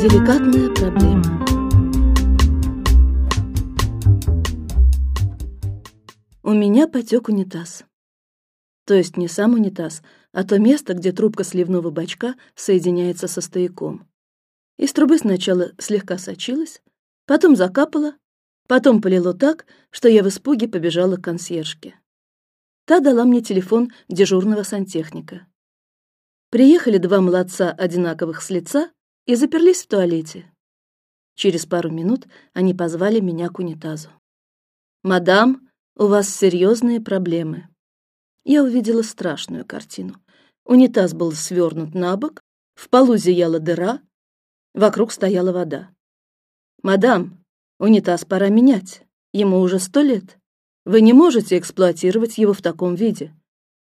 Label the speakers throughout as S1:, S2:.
S1: Деликатная проблема. У меня потек унитаз. То есть не сам унитаз, а то место, где трубка сливного бачка соединяется со стояком. Из трубы сначала слегка сочилась, потом закапала, потом полило так, что я в испуге побежала к консьержке. Та дала мне телефон дежурного сантехника. Приехали два молодца одинаковых с лица и заперлись в туалете. Через пару минут они позвали меня к унитазу. Мадам, у вас серьезные проблемы. Я увидела страшную картину. Унитаз был свернут на бок, в полу зияла дыра, вокруг стояла вода. Мадам, унитаз пора менять. Ему уже сто лет. Вы не можете эксплуатировать его в таком виде.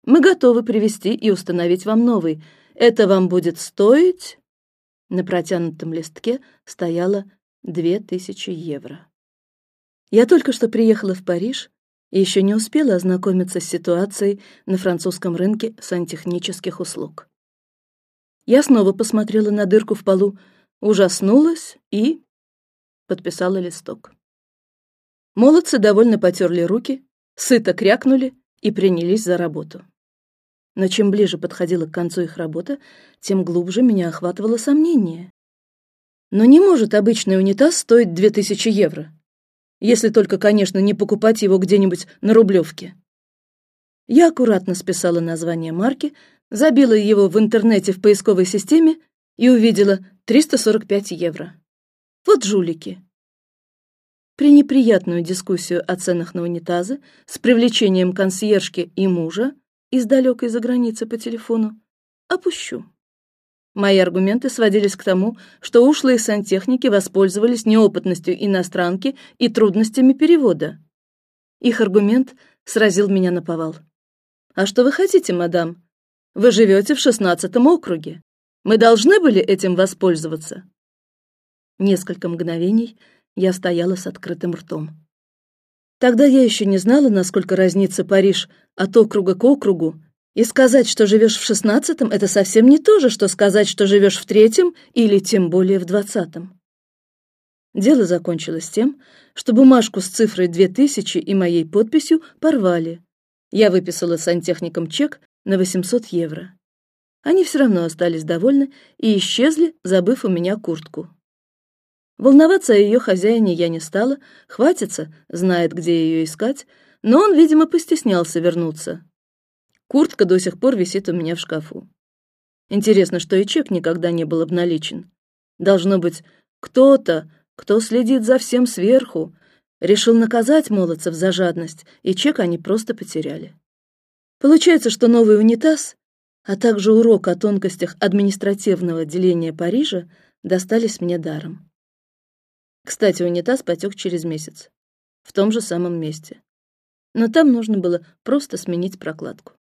S1: Мы готовы привести и установить вам новый. Это вам будет стоить. На протянутом листке стояло две тысячи евро. Я только что приехала в Париж и еще не успела ознакомиться с ситуацией на французском рынке сантехнических услуг. Я снова посмотрела на дырку в полу, ужаснулась и подписала листок. Молодцы довольно потерли руки, сыто крякнули и принялись за работу. Но чем ближе подходила к концу их работа, тем глубже меня охватывало сомнение. Но не может обычный унитаз стоить две тысячи евро, если только, конечно, не покупать его где-нибудь на рублевке. Я аккуратно списала название марки, забила его в интернете в поисковой системе и увидела 345 евро. Вот жулики. При неприятную дискуссию о ценах на унитазы с привлечением консьержки и мужа из далекой за границы по телефону, опущу. Мои аргументы сводились к тому, что ушлые сантехники воспользовались неопытностью иностранки и трудностями перевода. Их аргумент сразил меня на повал. А что вы хотите, мадам? Вы живете в шестнадцатом округе. Мы должны были этим воспользоваться. Несколько мгновений я стояла с открытым ртом. Тогда я еще не знала, насколько разнится Париж от округа к округу, и сказать, что живешь в шестнадцатом, это совсем не то же, что сказать, что живешь в третьем или тем более в двадцатом. Дело закончилось тем, что бумажку с цифрой две тысячи и моей подписью порвали. Я выписала сантехникам чек на восемьсот евро. Они все равно остались довольны и исчезли, забыв у меня куртку. Волноваться о ее хозяине я не стала, хватится, знает, где ее искать, но он, видимо, постеснялся вернуться. Куртка до сих пор висит у меня в шкафу. Интересно, что и чек никогда не был обналичен. Должно быть, кто-то, кто следит за всем сверху, решил наказать молодцев за жадность, и чек они просто потеряли. Получается, что новый унитаз, а также урок о тонкостях административного деления Парижа достались мне даром. Кстати, унитаз потек через месяц, в том же самом месте, но там нужно было просто сменить прокладку.